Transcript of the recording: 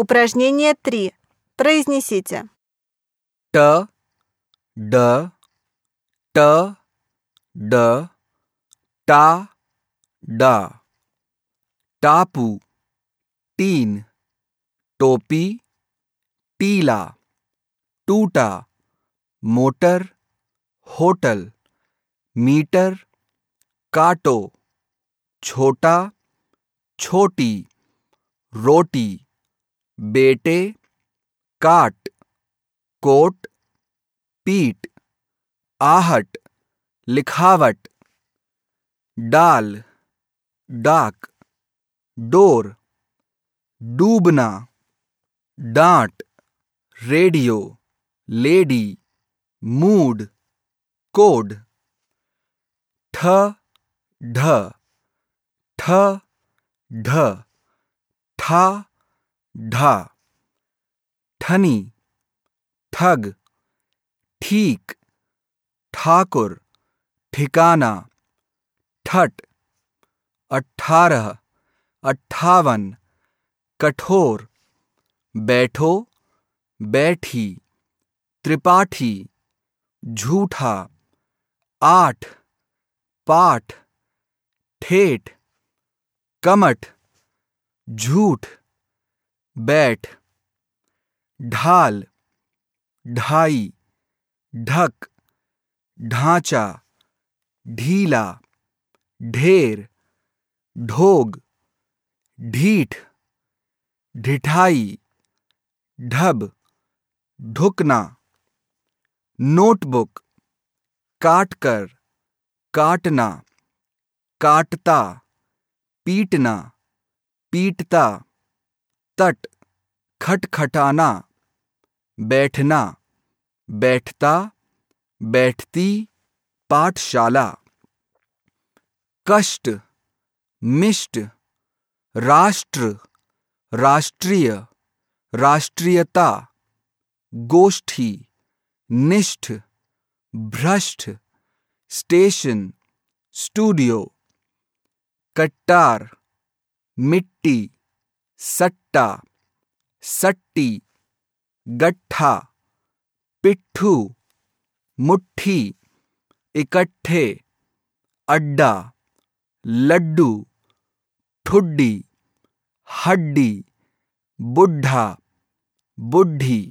Упражнение 3. Произнесите. ट ड ट ड टा डा टापू टीन टोपी टीला टूटा मोटर होटल मीटर काटो छोटा छोटी रोटी बेटे, काट, कोट, पीट, आहट, लिखावट, डाल, डाक, डोर, डूबना, डांट, रेडियो, लेडी, मूड, कोड, ठ, ढ ठ, ढ, ठा ढा, ठनी, ठग, ठीक, ठाकुर, ठिकाना, ठट अठारह अट्ठावन, कठोर, बैठो, बैठी, त्रिपाठी, झूठा, आठ, पाठ, ठेठ, कमठ, झूठ बैठ, ढाल, ढाई, ढक, ढांचा, ढीला, ढेर, ढोग, ढीठ, ढिठाई, ढब, ढुकना, नोटबुक, काटकर, काटना, काटता, पीटना, पीटता। तट, खटखटाना, बैठना, बैठता, बैठती, पाठशाला। कष्ट, मिष्ट, राष्ट्र, राष्ट्रीय, राष्ट्रीयता, गोष्ठी, निष्ठ, भ्रष्ट, स्टेशन, स्टूडियो। कट्टार, मिट्टी। सट्टा सट्टी गट्ठा पिट्ठू मुट्ठी इकट्ठे अड्डा लड्डू ठुड्डी हड्डी बुढ़ा बुढ़ी